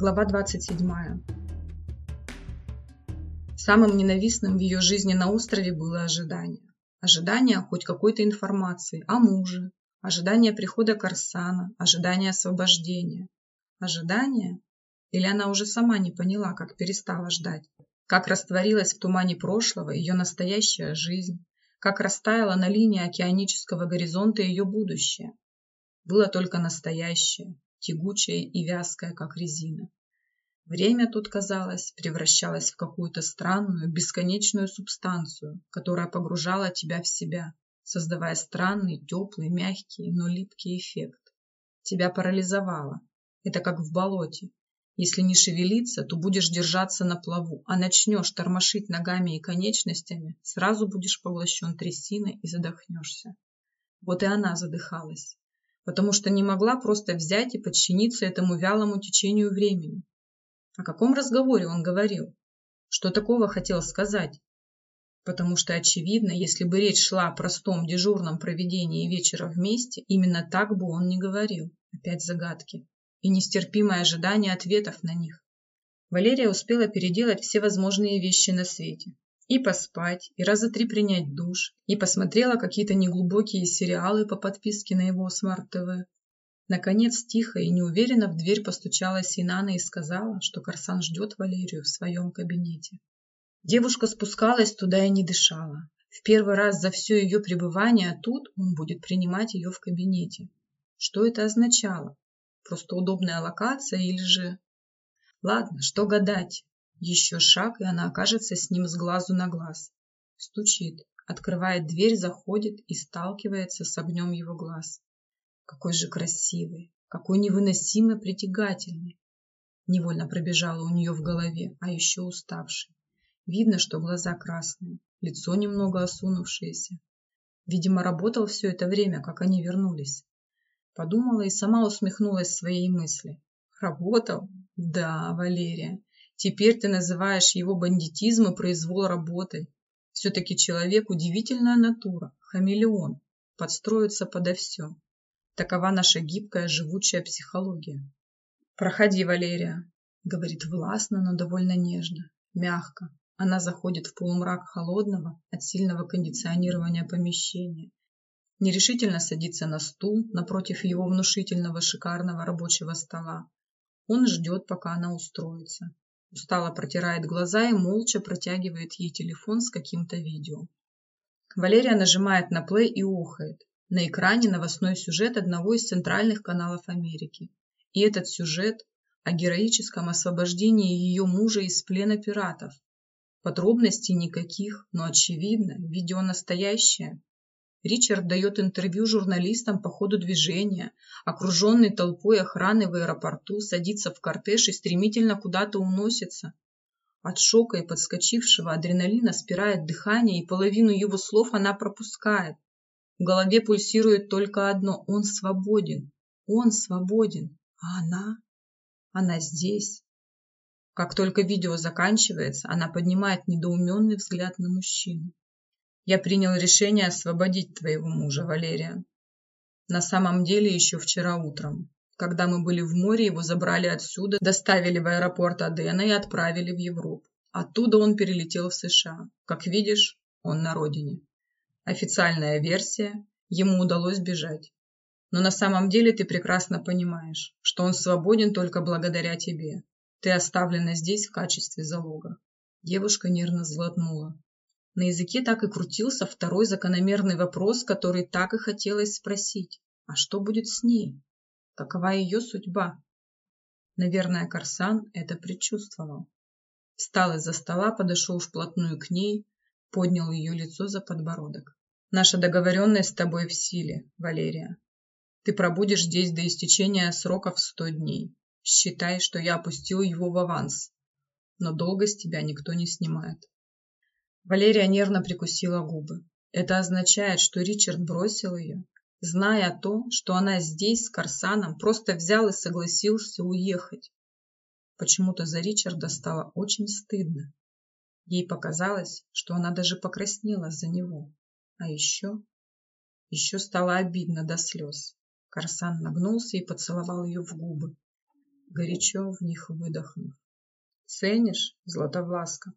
Глава 27. Самым ненавистным в ее жизни на острове было ожидание. Ожидание хоть какой-то информации о муже, ожидание прихода Корсана, ожидание освобождения. Ожидание? Или она уже сама не поняла, как перестала ждать? Как растворилась в тумане прошлого ее настоящая жизнь? Как растаяла на линии океанического горизонта ее будущее? Было только настоящее, тягучая и вязкая, как резина. Время тут, казалось, превращалось в какую-то странную, бесконечную субстанцию, которая погружала тебя в себя, создавая странный, теплый, мягкий, но липкий эффект. Тебя парализовало. Это как в болоте. Если не шевелиться, то будешь держаться на плаву, а начнешь тормошить ногами и конечностями, сразу будешь поглощен трясиной и задохнешься. Вот и она задыхалась потому что не могла просто взять и подчиниться этому вялому течению времени. О каком разговоре он говорил? Что такого хотел сказать? Потому что, очевидно, если бы речь шла о простом дежурном проведении вечера вместе, именно так бы он не говорил. Опять загадки. И нестерпимое ожидание ответов на них. Валерия успела переделать все возможные вещи на свете. И поспать, и раза три принять душ, и посмотрела какие-то неглубокие сериалы по подписке на его Smart TV. Наконец, тихо и неуверенно в дверь постучала Синана и сказала, что Корсан ждет Валерию в своем кабинете. Девушка спускалась туда и не дышала. В первый раз за все ее пребывание тут он будет принимать ее в кабинете. Что это означало? Просто удобная локация или же... Ладно, что гадать. Еще шаг, и она окажется с ним с глазу на глаз. Стучит, открывает дверь, заходит и сталкивается с огнем его глаз. Какой же красивый, какой невыносимо притягательный. Невольно пробежала у нее в голове, а еще уставший. Видно, что глаза красные, лицо немного осунувшееся. Видимо, работал все это время, как они вернулись. Подумала и сама усмехнулась своей мысли. Работал? Да, Валерия. Теперь ты называешь его бандитизм и произвол работой. Все-таки человек – удивительная натура, хамелеон, подстроится подо все. Такова наша гибкая, живучая психология. «Проходи, Валерия», – говорит властно, но довольно нежно, мягко. Она заходит в полумрак холодного от сильного кондиционирования помещения. Нерешительно садится на стул напротив его внушительного шикарного рабочего стола. Он ждет, пока она устроится. Устало протирает глаза и молча протягивает ей телефон с каким-то видео. Валерия нажимает на плей и ухает. На экране новостной сюжет одного из центральных каналов Америки. И этот сюжет о героическом освобождении ее мужа из плена пиратов. Подробностей никаких, но очевидно, видео настоящее. Ричард дает интервью журналистам по ходу движения, окруженный толпой охраны в аэропорту, садится в кортеж и стремительно куда-то уносится. От шока и подскочившего адреналина спирает дыхание, и половину его слов она пропускает. В голове пульсирует только одно – он свободен, он свободен, а она? Она здесь. Как только видео заканчивается, она поднимает недоуменный взгляд на мужчину. Я принял решение освободить твоего мужа, Валерия. На самом деле еще вчера утром. Когда мы были в море, его забрали отсюда, доставили в аэропорт Адена и отправили в Европу. Оттуда он перелетел в США. Как видишь, он на родине. Официальная версия – ему удалось бежать. Но на самом деле ты прекрасно понимаешь, что он свободен только благодаря тебе. Ты оставлена здесь в качестве залога. Девушка нервно злотнула. На языке так и крутился второй закономерный вопрос, который так и хотелось спросить. А что будет с ней? Какова ее судьба? Наверное, Корсан это предчувствовал. Встал из-за стола, подошел вплотную к ней, поднял ее лицо за подбородок. Наша договоренность с тобой в силе, Валерия. Ты пробудешь здесь до истечения сроков сто дней. Считай, что я опустил его в аванс. Но долго с тебя никто не снимает. Валерия нервно прикусила губы. Это означает, что Ричард бросил ее, зная то, что она здесь с Корсаном, просто взял и согласился уехать. Почему-то за Ричарда стало очень стыдно. Ей показалось, что она даже покраснела за него. А еще... Еще стало обидно до слез. Корсан нагнулся и поцеловал ее в губы. горячо в них выдохнув. Ценишь, Златовласка?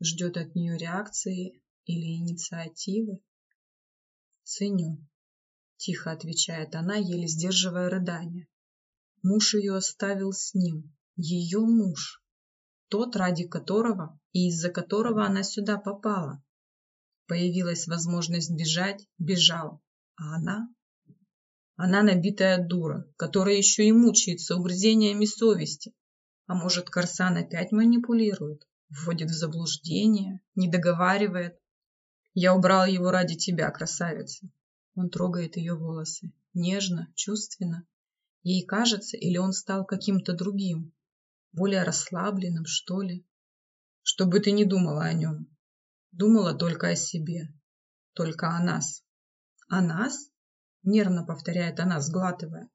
Ждет от нее реакции или инициативы? Ценю, тихо отвечает она, еле сдерживая рыдание. Муж ее оставил с ним, ее муж, тот, ради которого и из-за которого она сюда попала. Появилась возможность бежать, бежал, а она? Она набитая дура, которая еще и мучается угрызениями совести. А может, Корсан опять манипулирует, вводит в заблуждение, не договаривает. Я убрал его ради тебя, красавица. Он трогает ее волосы, нежно, чувственно. Ей кажется, или он стал каким-то другим, более расслабленным, что ли. Чтобы ты не думала о нем. Думала только о себе, только о нас. О нас? Нервно повторяет она, сглатывая.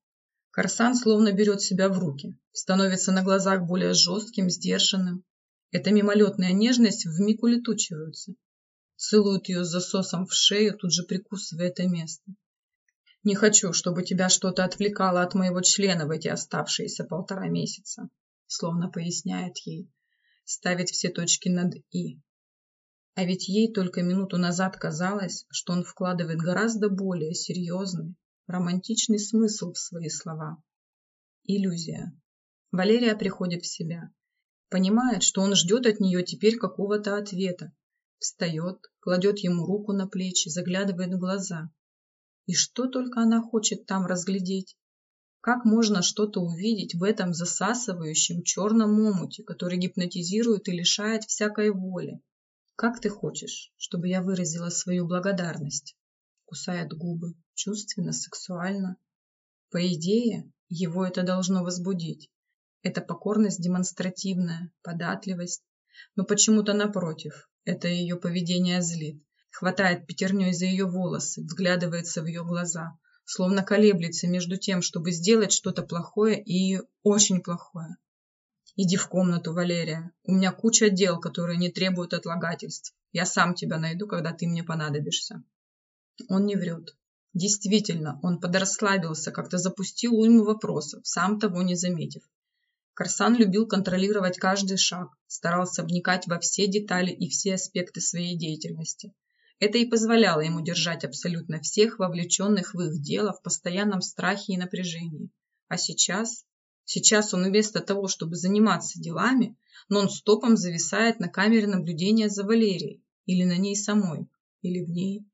Корсан словно берет себя в руки, становится на глазах более жестким, сдержанным. Эта мимолетная нежность вмиг улетучивается. Целует ее засосом в шею, тут же прикусывая это место. Не хочу, чтобы тебя что-то отвлекало от моего члена в эти оставшиеся полтора месяца, словно поясняет ей. Ставить все точки над «и». А ведь ей только минуту назад казалось, что он вкладывает гораздо более серьезный, романтичный смысл в свои слова. Иллюзия. Валерия приходит в себя. Понимает, что он ждет от нее теперь какого-то ответа. Встает, кладет ему руку на плечи, заглядывает в глаза. И что только она хочет там разглядеть? Как можно что-то увидеть в этом засасывающем черном омуте, который гипнотизирует и лишает всякой воли? Как ты хочешь, чтобы я выразила свою благодарность? Кусает губы, чувственно, сексуально. По идее, его это должно возбудить. Это покорность демонстративная, податливость. Но почему-то напротив, это ее поведение злит. Хватает пятерней за ее волосы, взглядывается в ее глаза, словно колеблется между тем, чтобы сделать что-то плохое и очень плохое. Иди в комнату, Валерия. У меня куча дел, которые не требуют отлагательств. Я сам тебя найду, когда ты мне понадобишься. Он не врет. Действительно, он подрасслабился, как-то запустил уйму вопросов, сам того не заметив. Корсан любил контролировать каждый шаг, старался вникать во все детали и все аспекты своей деятельности. Это и позволяло ему держать абсолютно всех вовлеченных в их дело в постоянном страхе и напряжении. А сейчас Сейчас он вместо того, чтобы заниматься делами, нон-стопом зависает на камере наблюдения за Валерией. Или на ней самой. Или в ней.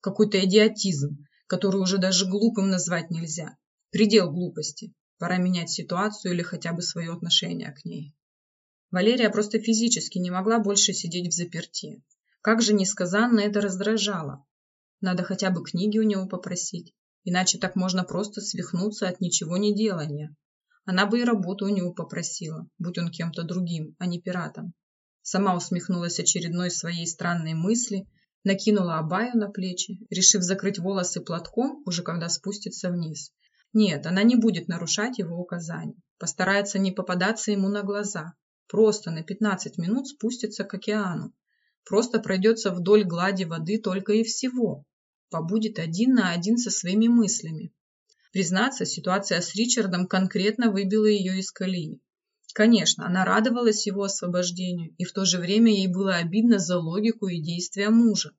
Какой-то идиотизм, который уже даже глупым назвать нельзя. Предел глупости. Пора менять ситуацию или хотя бы свое отношение к ней. Валерия просто физически не могла больше сидеть в заперти. Как же несказанно это раздражало. Надо хотя бы книги у него попросить, иначе так можно просто свихнуться от ничего не делания. Она бы и работу у него попросила, будь он кем-то другим, а не пиратом. Сама усмехнулась очередной своей странной мысли, накинула абаю на плечи, решив закрыть волосы платком, уже когда спустится вниз. Нет, она не будет нарушать его указаний. Постарается не попадаться ему на глаза. Просто на 15 минут спустится к океану. Просто пройдется вдоль глади воды только и всего. Побудет один на один со своими мыслями. Признаться, ситуация с Ричардом конкретно выбила ее из колеи. Конечно, она радовалась его освобождению, и в то же время ей было обидно за логику и действия мужа.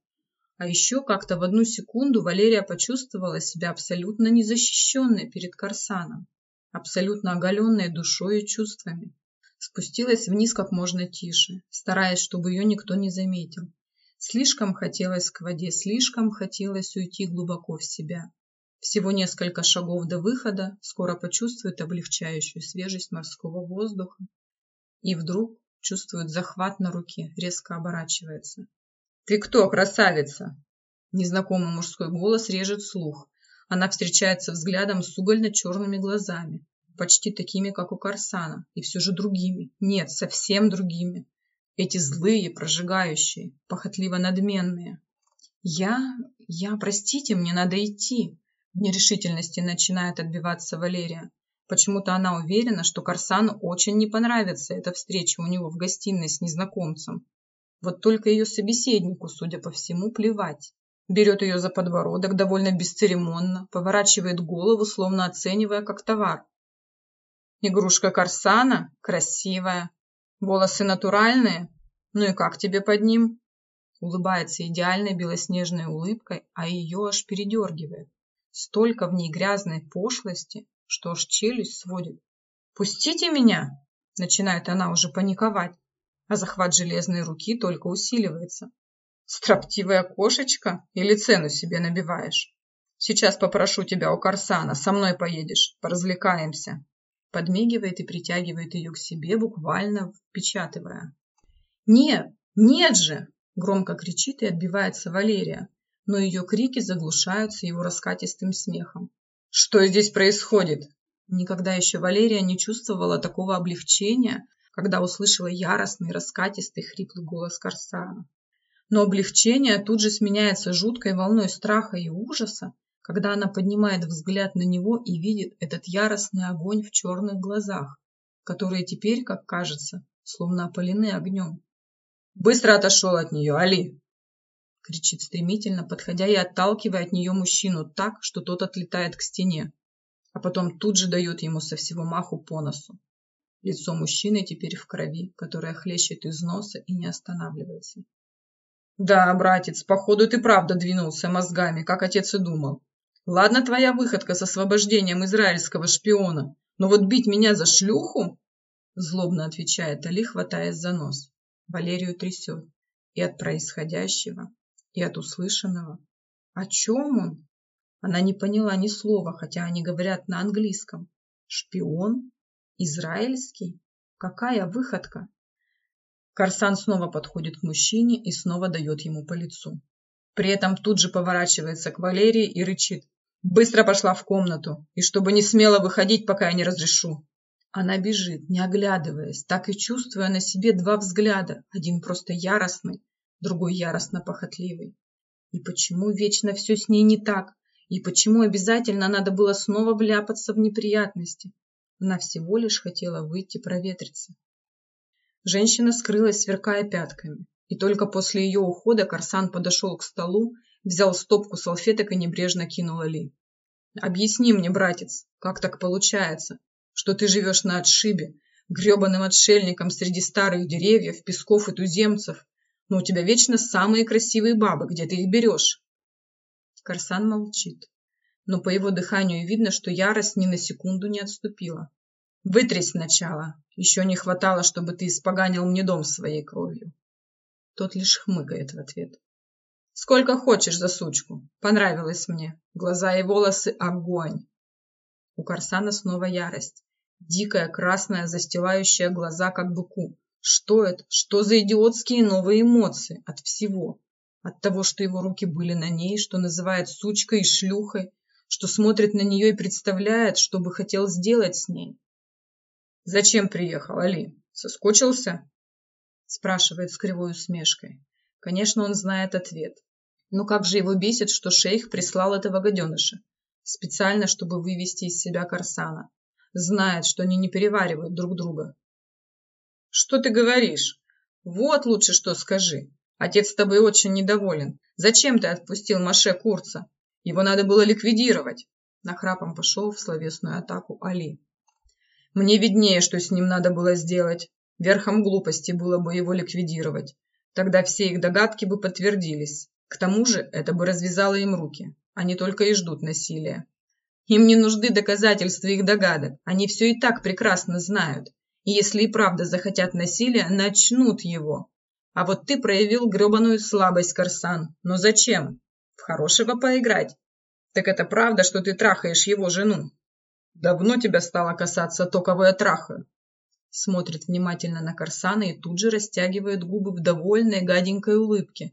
А еще как-то в одну секунду Валерия почувствовала себя абсолютно незащищенной перед Корсаном, абсолютно оголенной душой и чувствами. Спустилась вниз как можно тише, стараясь, чтобы ее никто не заметил. Слишком хотелось к воде, слишком хотелось уйти глубоко в себя. Всего несколько шагов до выхода, скоро почувствует облегчающую свежесть морского воздуха. И вдруг чувствует захват на руке, резко оборачивается. «Ты кто, красавица?» Незнакомый мужской голос режет слух. Она встречается взглядом с угольно-черными глазами, почти такими, как у Корсана, и все же другими. Нет, совсем другими. Эти злые, прожигающие, похотливо-надменные. «Я... я... простите, мне надо идти», нерешительности начинает отбиваться Валерия. Почему-то она уверена, что Корсану очень не понравится эта встреча у него в гостиной с незнакомцем. Вот только ее собеседнику, судя по всему, плевать. Берет ее за подбородок довольно бесцеремонно, поворачивает голову, словно оценивая как товар. Игрушка Корсана? Красивая. Волосы натуральные? Ну и как тебе под ним? Улыбается идеальной белоснежной улыбкой, а ее аж передергивает. Столько в ней грязной пошлости, что аж челюсть сводит. «Пустите меня!» Начинает она уже паниковать, а захват железной руки только усиливается. «Строптивая кошечка? Или цену себе набиваешь? Сейчас попрошу тебя у Корсана, со мной поедешь, поразвлекаемся!» Подмигивает и притягивает ее к себе, буквально впечатывая. «Нет, нет же!» Громко кричит и отбивается Валерия, но ее крики заглушаются его раскатистым смехом. «Что здесь происходит?» Никогда еще Валерия не чувствовала такого облегчения, когда услышала яростный, раскатистый, хриплый голос Корсана. Но облегчение тут же сменяется жуткой волной страха и ужаса, когда она поднимает взгляд на него и видит этот яростный огонь в черных глазах, которые теперь, как кажется, словно опалены огнем. «Быстро отошел от нее, Али!» Кричит стремительно, подходя и отталкивая от нее мужчину так, что тот отлетает к стене, а потом тут же дает ему со всего маху по носу. Лицо мужчины теперь в крови, которая хлещет из носа и не останавливается. «Да, братец, походу ты правда двинулся мозгами, как отец и думал. Ладно твоя выходка с освобождением израильского шпиона, но вот бить меня за шлюху?» Злобно отвечает Али, хватаясь за нос. Валерию трясет. И от происходящего, и от услышанного. О чем он? Она не поняла ни слова, хотя они говорят на английском. Шпион? Израильский? Какая выходка? Корсан снова подходит к мужчине и снова дает ему по лицу. При этом тут же поворачивается к Валерии и рычит. «Быстро пошла в комнату, и чтобы не смело выходить, пока я не разрешу». Она бежит, не оглядываясь, так и чувствуя на себе два взгляда, один просто яростный, другой яростно похотливый. И почему вечно все с ней не так? И почему обязательно надо было снова вляпаться в неприятности? Она всего лишь хотела выйти проветриться. Женщина скрылась, сверкая пятками. И только после ее ухода Корсан подошел к столу, взял стопку салфеток и небрежно кинул Али. «Объясни мне, братец, как так получается, что ты живешь на отшибе, гребаным отшельником среди старых деревьев, песков и туземцев, но у тебя вечно самые красивые бабы, где ты их берешь?» Корсан молчит, но по его дыханию видно, что ярость ни на секунду не отступила. «Вытрись сначала. Еще не хватало, чтобы ты испоганил мне дом своей кровью». Тот лишь хмыкает в ответ. «Сколько хочешь за сучку. Понравилось мне. Глаза и волосы – огонь». У Корсана снова ярость. Дикая, красная, застилающая глаза, как быку. Что это? Что за идиотские новые эмоции? От всего. От того, что его руки были на ней, что называет сучкой и шлюхой, что смотрит на нее и представляет, что бы хотел сделать с ней. «Зачем приехал, Али? Соскучился?» спрашивает с кривой усмешкой. Конечно, он знает ответ. Но как же его бесит, что шейх прислал этого гаденыша? Специально, чтобы вывести из себя Корсана. Знает, что они не переваривают друг друга. «Что ты говоришь? Вот лучше что скажи. Отец тобой очень недоволен. Зачем ты отпустил Маше Курца? Его надо было ликвидировать. Нахрапом пошел в словесную атаку Али. Мне виднее, что с ним надо было сделать. Верхом глупости было бы его ликвидировать. Тогда все их догадки бы подтвердились. К тому же это бы развязало им руки. Они только и ждут насилия. Им не нужны доказательства их догадок. Они все и так прекрасно знают. Если и правда захотят насилия, начнут его. А вот ты проявил гребаную слабость, Корсан. Но зачем? В хорошего поиграть? Так это правда, что ты трахаешь его жену? Давно тебя стало касаться то, кого я трахаю. Смотрит внимательно на Корсана и тут же растягивает губы в довольной гаденькой улыбке.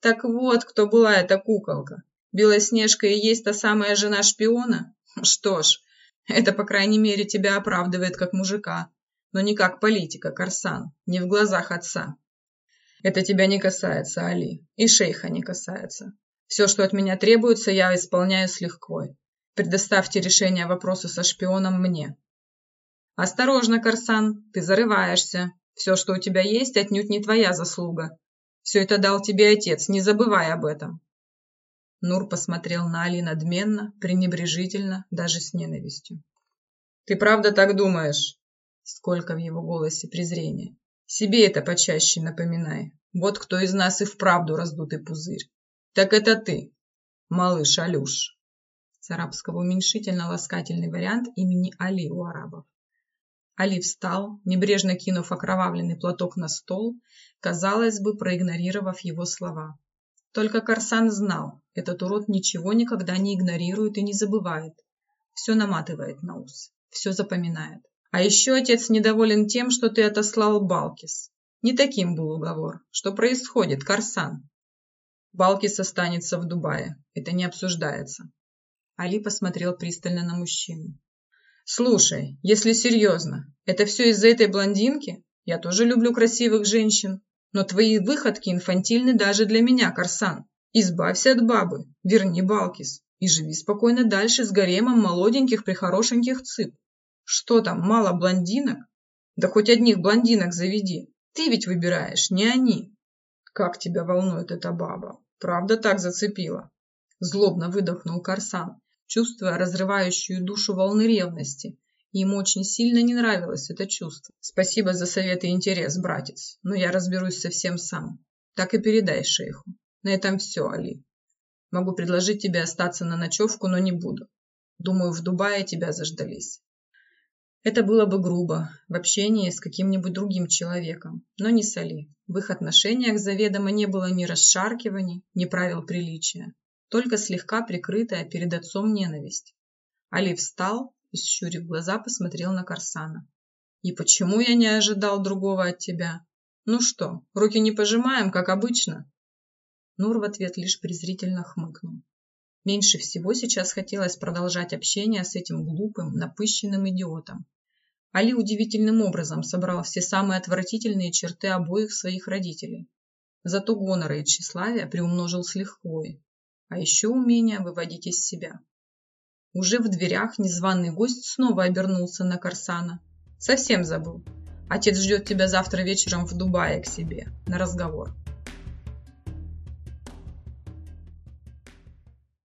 Так вот, кто была эта куколка. Белоснежка и есть та самая жена шпиона? Что ж, это, по крайней мере, тебя оправдывает как мужика, но не как политика, Корсан, не в глазах отца. Это тебя не касается, Али, и шейха не касается. Все, что от меня требуется, я исполняю с легкой. Предоставьте решение вопроса со шпионом мне. Осторожно, Корсан, ты зарываешься. Все, что у тебя есть, отнюдь не твоя заслуга. Все это дал тебе отец, не забывай об этом. Нур посмотрел на Али надменно, пренебрежительно, даже с ненавистью. Ты правда так думаешь? Сколько в его голосе презрения. Себе это почаще напоминай. Вот кто из нас и вправду раздутый пузырь. Так это ты, малыш Алюш. С арабского уменьшительно-ласкательный вариант имени Али у арабов. Али встал, небрежно кинув окровавленный платок на стол, казалось бы, проигнорировав его слова. Только Корсан знал, этот урод ничего никогда не игнорирует и не забывает. Все наматывает на ус, все запоминает. А еще отец недоволен тем, что ты отослал Балкис. Не таким был уговор. Что происходит, Корсан? Балкис останется в Дубае. Это не обсуждается. Али посмотрел пристально на мужчину. Слушай, если серьезно, это все из-за этой блондинки? Я тоже люблю красивых женщин. Но твои выходки инфантильны даже для меня, Корсан. Избавься от бабы, верни Балкис и живи спокойно дальше с гаремом молоденьких прихорошеньких цып. Что там, мало блондинок? Да хоть одних блондинок заведи. Ты ведь выбираешь, не они. Как тебя волнует эта баба? Правда так зацепила? Злобно выдохнул Корсан, чувствуя разрывающую душу волны ревности. Ему очень сильно не нравилось это чувство. Спасибо за совет и интерес, братец, но я разберусь совсем сам. Так и передай шейху. На этом все, Али. Могу предложить тебе остаться на ночевку, но не буду. Думаю, в Дубае тебя заждались. Это было бы грубо в общении с каким-нибудь другим человеком, но не с Али. В их отношениях заведомо не было ни расшаркиваний, ни правил приличия, только слегка прикрытая перед отцом ненависть. Али встал и, щурив глаза, посмотрел на Корсана. «И почему я не ожидал другого от тебя? Ну что, руки не пожимаем, как обычно?» Нур в ответ лишь презрительно хмыкнул. Меньше всего сейчас хотелось продолжать общение с этим глупым, напыщенным идиотом. Али удивительным образом собрал все самые отвратительные черты обоих своих родителей. Зато гонора и тщеславие приумножил с лихвой, а еще умение выводить из себя. Уже в дверях незваный гость снова обернулся на Корсана. «Совсем забыл. Отец ждет тебя завтра вечером в Дубае к себе на разговор».